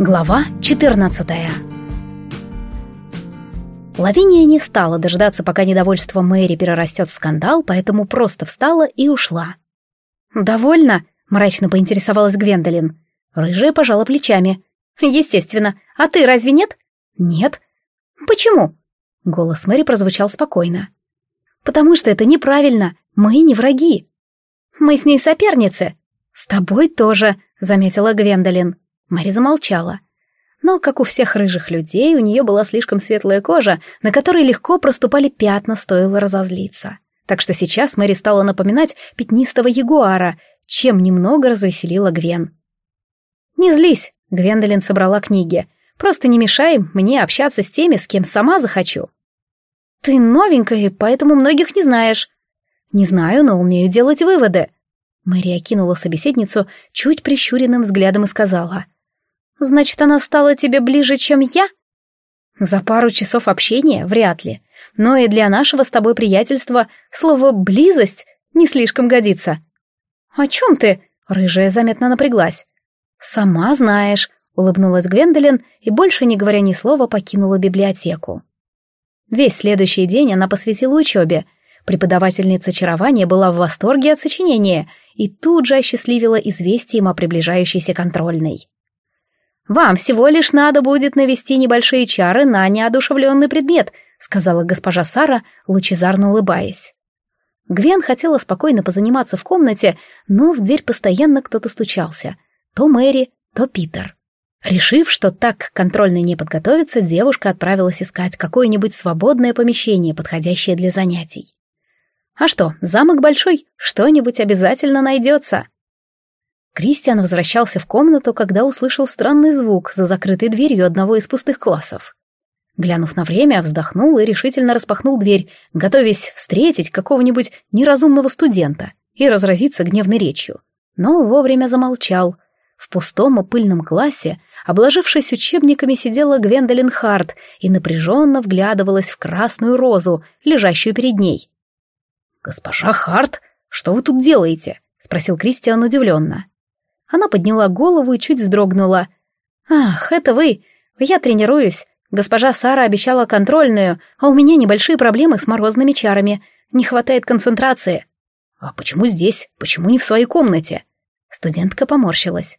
Глава 14 Лавиния не стала дождаться, пока недовольство Мэри перерастет в скандал, поэтому просто встала и ушла. «Довольно?» — мрачно поинтересовалась Гвендолин. Рыжая пожала плечами. «Естественно. А ты разве нет?» «Нет». «Почему?» Голос Мэри прозвучал спокойно. «Потому что это неправильно. Мы не враги. Мы с ней соперницы». «С тобой тоже», — заметила Гвендолин. Мэри замолчала. Но, как у всех рыжих людей, у нее была слишком светлая кожа, на которой легко проступали пятна, стоило разозлиться. Так что сейчас Мэри стала напоминать пятнистого ягуара, чем немного развеселила Гвен. «Не злись», — Гвендолин собрала книги. «Просто не мешай мне общаться с теми, с кем сама захочу». «Ты новенькая, поэтому многих не знаешь». «Не знаю, но умею делать выводы». Мэри окинула собеседницу чуть прищуренным взглядом и сказала — Значит, она стала тебе ближе, чем я? За пару часов общения вряд ли. Но и для нашего с тобой приятельства слово «близость» не слишком годится. О чем ты? Рыжая заметно напряглась. Сама знаешь, улыбнулась Гвендолин и, больше не говоря ни слова, покинула библиотеку. Весь следующий день она посвятила учебе. Преподавательница очарования была в восторге от сочинения и тут же осчастливила известием о приближающейся контрольной. «Вам всего лишь надо будет навести небольшие чары на неодушевленный предмет», сказала госпожа Сара, лучезарно улыбаясь. Гвен хотела спокойно позаниматься в комнате, но в дверь постоянно кто-то стучался. То Мэри, то Питер. Решив, что так к контрольной не подготовиться, девушка отправилась искать какое-нибудь свободное помещение, подходящее для занятий. А что, замок большой, что-нибудь обязательно найдется. Кристиан возвращался в комнату, когда услышал странный звук за закрытой дверью одного из пустых классов. Глянув на время, вздохнул и решительно распахнул дверь, готовясь встретить какого-нибудь неразумного студента и разразиться гневной речью. Но вовремя замолчал. В пустом и пыльном классе, обложившись учебниками, сидела Гвендолин Харт и напряженно вглядывалась в красную розу, лежащую перед ней. «Госпожа Харт, что вы тут делаете?» — спросил Кристиан удивленно. Она подняла голову и чуть вздрогнула. «Ах, это вы! Я тренируюсь. Госпожа Сара обещала контрольную, а у меня небольшие проблемы с морозными чарами. Не хватает концентрации». «А почему здесь? Почему не в своей комнате?» Студентка поморщилась.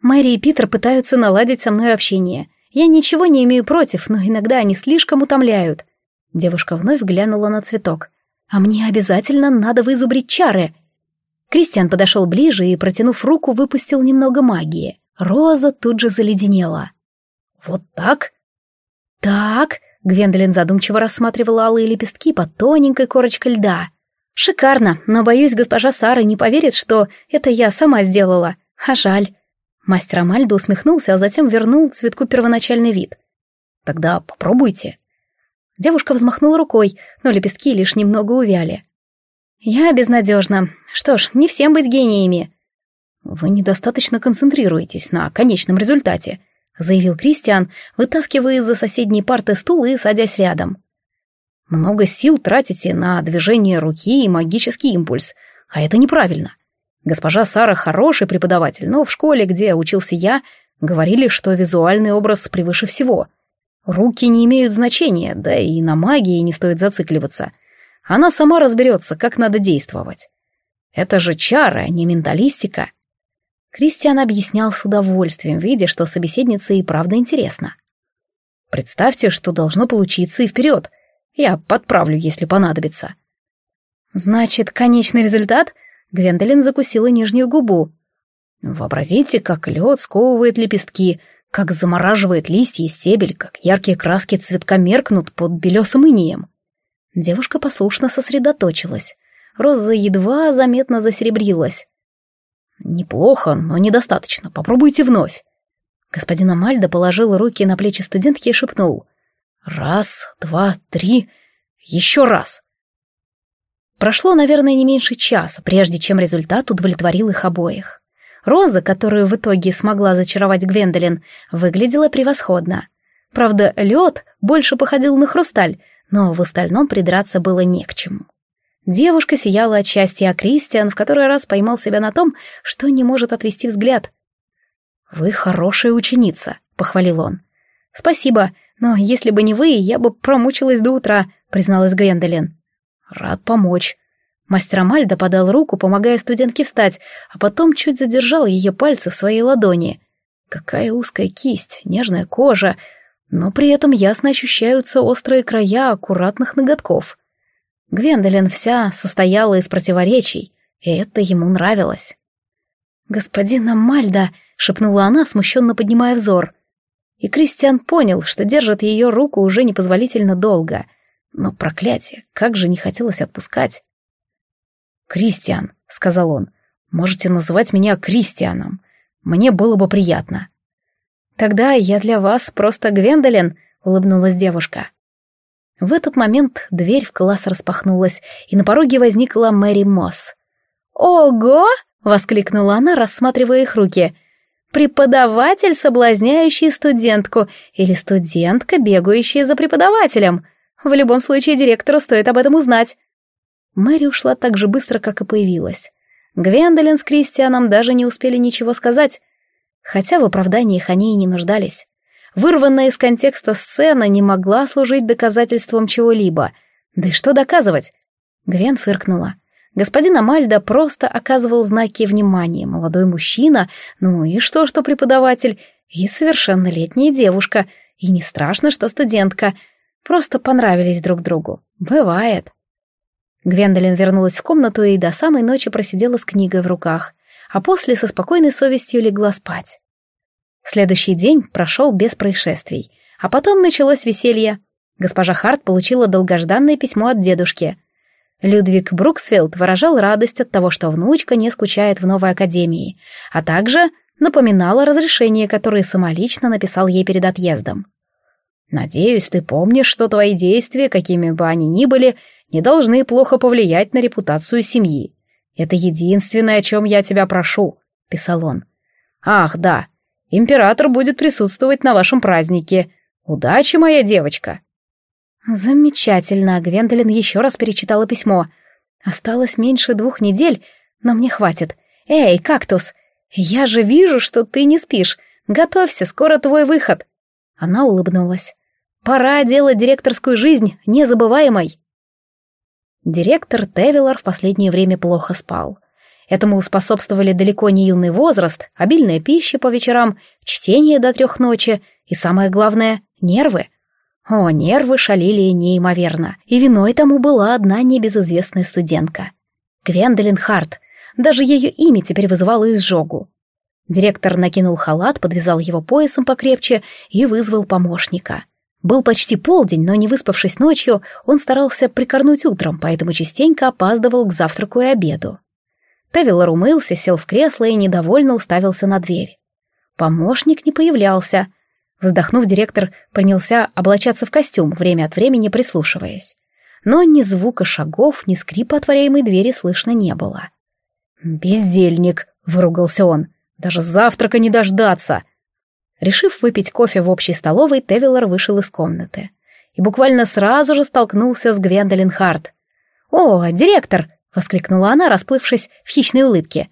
«Мэри и Питер пытаются наладить со мной общение. Я ничего не имею против, но иногда они слишком утомляют». Девушка вновь глянула на цветок. «А мне обязательно надо вызубрить чары. Кристиан подошел ближе и, протянув руку, выпустил немного магии. Роза тут же заледенела. «Вот так?» «Так», — Гвендолин задумчиво рассматривала алые лепестки под тоненькой корочкой льда. «Шикарно, но, боюсь, госпожа Сара не поверит, что это я сама сделала. А жаль». Мастер Амальда усмехнулся, а затем вернул цветку первоначальный вид. «Тогда попробуйте». Девушка взмахнула рукой, но лепестки лишь немного увяли. «Я безнадежна. Что ж, не всем быть гениями». «Вы недостаточно концентрируетесь на конечном результате», заявил Кристиан, вытаскивая из-за соседней парты стул и садясь рядом. «Много сил тратите на движение руки и магический импульс, а это неправильно. Госпожа Сара хороший преподаватель, но в школе, где учился я, говорили, что визуальный образ превыше всего. Руки не имеют значения, да и на магии не стоит зацикливаться». Она сама разберется, как надо действовать. Это же чары, а не менталистика. Кристиан объяснял с удовольствием, видя, что собеседница и правда интересна. Представьте, что должно получиться и вперед. Я подправлю, если понадобится. Значит, конечный результат? Гвендолин закусила нижнюю губу. Вообразите, как лед сковывает лепестки, как замораживает листья и стебель, как яркие краски цветка меркнут под белесым инеем. Девушка послушно сосредоточилась. Роза едва заметно засеребрилась. «Неплохо, но недостаточно. Попробуйте вновь». Господин Амальдо положил руки на плечи студентки и шепнул. «Раз, два, три, еще раз». Прошло, наверное, не меньше часа, прежде чем результат удовлетворил их обоих. Роза, которую в итоге смогла зачаровать Гвендолин, выглядела превосходно. Правда, лед больше походил на хрусталь, но в остальном придраться было не к чему. Девушка сияла от счастья, а Кристиан в который раз поймал себя на том, что не может отвести взгляд. «Вы хорошая ученица», —— похвалил он. «Спасибо, но если бы не вы, я бы промучилась до утра», — призналась Гвендолин. «Рад помочь». Мастер Амальда подал руку, помогая студентке встать, а потом чуть задержал ее пальцы в своей ладони. Какая узкая кисть, нежная кожа, но при этом ясно ощущаются острые края аккуратных ноготков. Гвендолин вся состояла из противоречий, и это ему нравилось. «Господин Амальда», — шепнула она, смущенно поднимая взор. И Кристиан понял, что держит ее руку уже непозволительно долго. Но проклятие, как же не хотелось отпускать. «Кристиан», — сказал он, — «можете называть меня Кристианом. Мне было бы приятно». «Тогда я для вас просто Гвендолин», — улыбнулась девушка. В этот момент дверь в класс распахнулась, и на пороге возникла Мэри Мосс. «Ого!» — воскликнула она, рассматривая их руки. «Преподаватель, соблазняющий студентку, или студентка, бегающая за преподавателем. В любом случае директору стоит об этом узнать». Мэри ушла так же быстро, как и появилась. Гвендолин с Кристианом даже не успели ничего сказать, хотя в оправданиях они и не нуждались. Вырванная из контекста сцена не могла служить доказательством чего-либо. Да и что доказывать? Гвен фыркнула. Господин Амальда просто оказывал знаки внимания. Молодой мужчина, ну и что, что преподаватель, и совершеннолетняя девушка, и не страшно, что студентка. Просто понравились друг другу. Бывает. Гвендолин вернулась в комнату и до самой ночи просидела с книгой в руках, а после со спокойной совестью легла спать. Следующий день прошел без происшествий, а потом началось веселье. Госпожа Харт получила долгожданное письмо от дедушки. Людвиг Бруксфилд выражал радость от того, что внучка не скучает в новой академии, а также напоминал о разрешении, которое самолично написал ей перед отъездом. «Надеюсь, ты помнишь, что твои действия, какими бы они ни были, не должны плохо повлиять на репутацию семьи. Это единственное, о чем я тебя прошу», — писал он. «Ах, да, Император будет присутствовать на вашем празднике. Удачи, моя девочка!» «Замечательно!» — Гвендолин еще раз перечитала письмо. «Осталось меньше двух недель, но мне хватит. Эй, кактус, я же вижу, что ты не спишь. Готовься, скоро твой выход!» Она улыбнулась. «Пора делать директорскую жизнь незабываемой!» Директор Тевилор в последнее время плохо спал. Этому способствовали далеко не юный возраст, обильная пища по вечерам, чтение до трех ночи и, самое главное, нервы. О, нервы шалили неимоверно, и виной тому была одна небезызвестная студентка. Гвендолин Харт. Даже ее имя теперь вызывало изжогу. Директор накинул халат, подвязал его поясом покрепче и вызвал помощника. Был почти полдень, но не выспавшись ночью, он старался прикорнуть утром, поэтому частенько опаздывал к завтраку и обеду. Тевилор умылся, сел в кресло и недовольно уставился на дверь. Помощник не появлялся. Вздохнув, директор принялся облачаться в костюм, время от времени прислушиваясь. Но ни звука шагов, ни скрипа отворяемой двери слышно не было. «Бездельник!» — выругался он. «Даже завтрака не дождаться!» Решив выпить кофе в общей столовой, Тевилор вышел из комнаты. И буквально сразу же столкнулся с Гвендолин Харт. «О, директор!» — воскликнула она, расплывшись в хищной улыбке.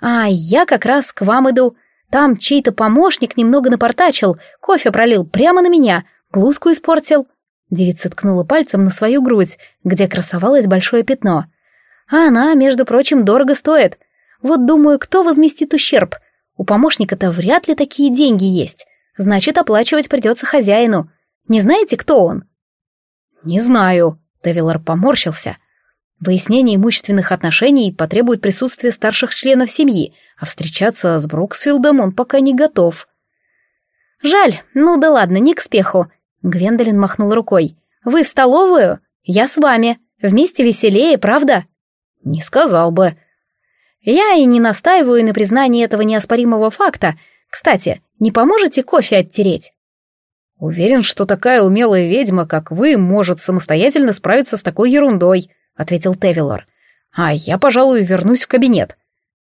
«А я как раз к вам иду. Там чей-то помощник немного напортачил, кофе пролил прямо на меня, блузку испортил». Девица ткнула пальцем на свою грудь, где красовалось большое пятно. «А она, между прочим, дорого стоит. Вот думаю, кто возместит ущерб? У помощника-то вряд ли такие деньги есть. Значит, оплачивать придется хозяину. Не знаете, кто он?» «Не знаю», — Девилар поморщился. Выяснение имущественных отношений потребует присутствия старших членов семьи, а встречаться с Бруксфилдом он пока не готов. «Жаль, ну да ладно, не к спеху», — Гвендолин махнул рукой. «Вы в столовую? Я с вами. Вместе веселее, правда?» «Не сказал бы». «Я и не настаиваю на признании этого неоспоримого факта. Кстати, не поможете кофе оттереть?» «Уверен, что такая умелая ведьма, как вы, может самостоятельно справиться с такой ерундой», — ответил Тевилор. «А я, пожалуй, вернусь в кабинет».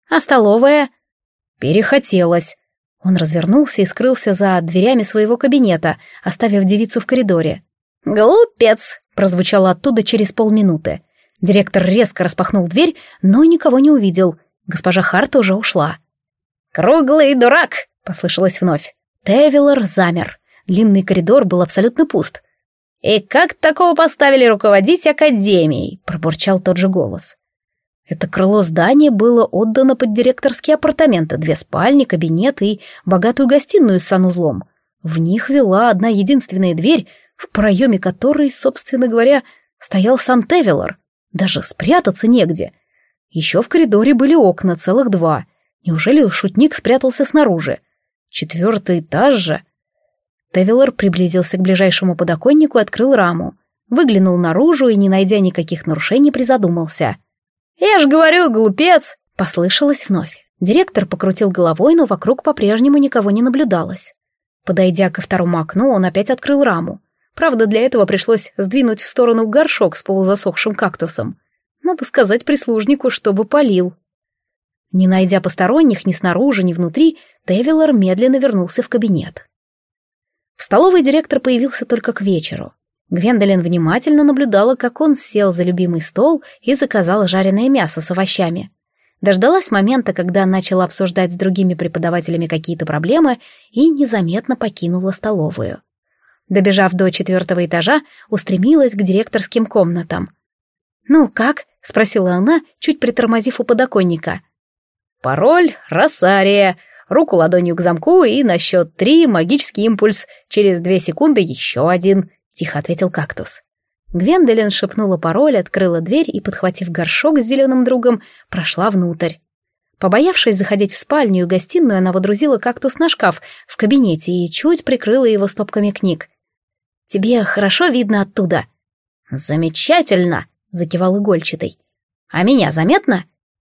«А столовая?» «Перехотелось». Он развернулся и скрылся за дверями своего кабинета, оставив девицу в коридоре. «Глупец!» — прозвучало оттуда через полминуты. Директор резко распахнул дверь, но никого не увидел. Госпожа Харт уже ушла. «Круглый дурак!» — послышалось вновь. Тевилор замер. Длинный коридор был абсолютно пуст. «И как такого поставили руководить академией?» — пробурчал тот же голос. Это крыло здания было отдано под директорские апартаменты, две спальни, кабинет и богатую гостиную с санузлом. В них вела одна единственная дверь, в проеме которой, собственно говоря, стоял сам Тевилор. Даже спрятаться негде. Еще в коридоре были окна, целых два. Неужели шутник спрятался снаружи? Четвертый этаж же. Тевилор приблизился к ближайшему подоконнику и открыл раму. Выглянул наружу и, не найдя никаких нарушений, призадумался — «Я ж говорю, глупец!» — послышалось вновь. Директор покрутил головой, но вокруг по-прежнему никого не наблюдалось. Подойдя ко второму окну, он опять открыл раму. Правда, для этого пришлось сдвинуть в сторону горшок с полузасохшим кактусом. Надо сказать прислужнику, чтобы полил. Не найдя посторонних ни снаружи, ни внутри, Девилор медленно вернулся в кабинет. В столовой директор появился только к вечеру. Гвендолин внимательно наблюдала, как он сел за любимый стол и заказал жареное мясо с овощами. Дождалась момента, когда начала обсуждать с другими преподавателями какие-то проблемы и незаметно покинула столовую. Добежав до четвертого этажа, устремилась к директорским комнатам. «Ну, как?» — спросила она, чуть притормозив у подоконника. «Пароль — Росария. Руку ладонью к замку и на счет три магический импульс. Через две секунды еще один», тихо ответил кактус. Гвендолин шепнула пароль, открыла дверь и, подхватив горшок с зеленым другом, прошла внутрь. Побоявшись заходить в спальню и гостиную, она водрузила кактус на шкаф в кабинете и чуть прикрыла его стопками книг. «Тебе хорошо видно оттуда?» «Замечательно!» — закивал игольчатый. «А меня заметно?»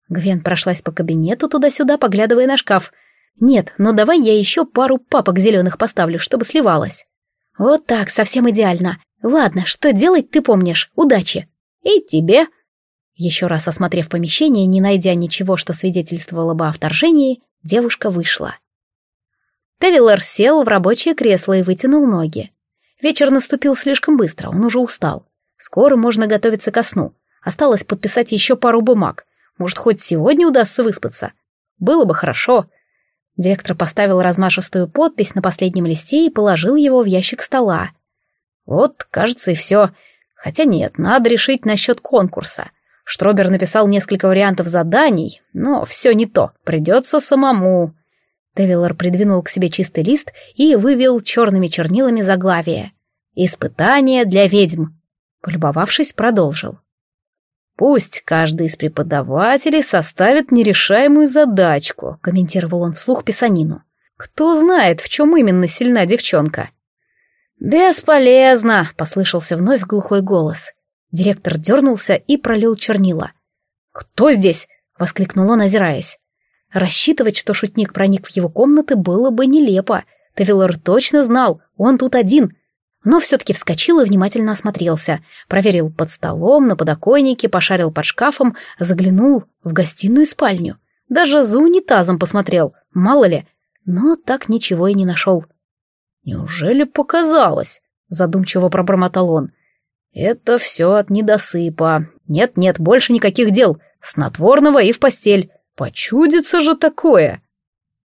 Гвен прошлась по кабинету туда-сюда, поглядывая на шкаф. «Нет, но давай я еще пару папок зеленых поставлю, чтобы сливалось». «Вот так, совсем идеально. Ладно, что делать, ты помнишь. Удачи!» «И тебе!» Еще раз осмотрев помещение, не найдя ничего, что свидетельствовало бы о вторжении, девушка вышла. Тевиллер сел в рабочее кресло и вытянул ноги. Вечер наступил слишком быстро, он уже устал. Скоро можно готовиться ко сну. Осталось подписать еще пару бумаг. Может, хоть сегодня удастся выспаться. Было бы хорошо. Директор поставил размашистую подпись на последнем листе и положил его в ящик стола. Вот, кажется, и все. Хотя нет, надо решить насчет конкурса. Штробер написал несколько вариантов заданий, но все не то, придется самому. Девилор придвинул к себе чистый лист и вывел черными чернилами заглавие. «Испытание для ведьм». Полюбовавшись, продолжил. «Пусть каждый из преподавателей составит нерешаемую задачку», — комментировал он вслух писанину. «Кто знает, в чем именно сильна девчонка?» «Бесполезно», — послышался вновь глухой голос. Директор дернулся и пролил чернила. «Кто здесь?» — воскликнул он, озираясь. Рассчитывать, что шутник проник в его комнаты, было бы нелепо. Тавилор точно знал, он тут один, но все-таки вскочил и внимательно осмотрелся, проверил под столом, на подоконнике, пошарил под шкафом, заглянул в гостиную и спальню. Даже за унитазом посмотрел, мало ли, но так ничего и не нашел. «Неужели показалось?» — задумчиво пробормотал он. «Это все от недосыпа. Нет-нет, больше никаких дел. Снотворного и в постель. Почудится же такое!»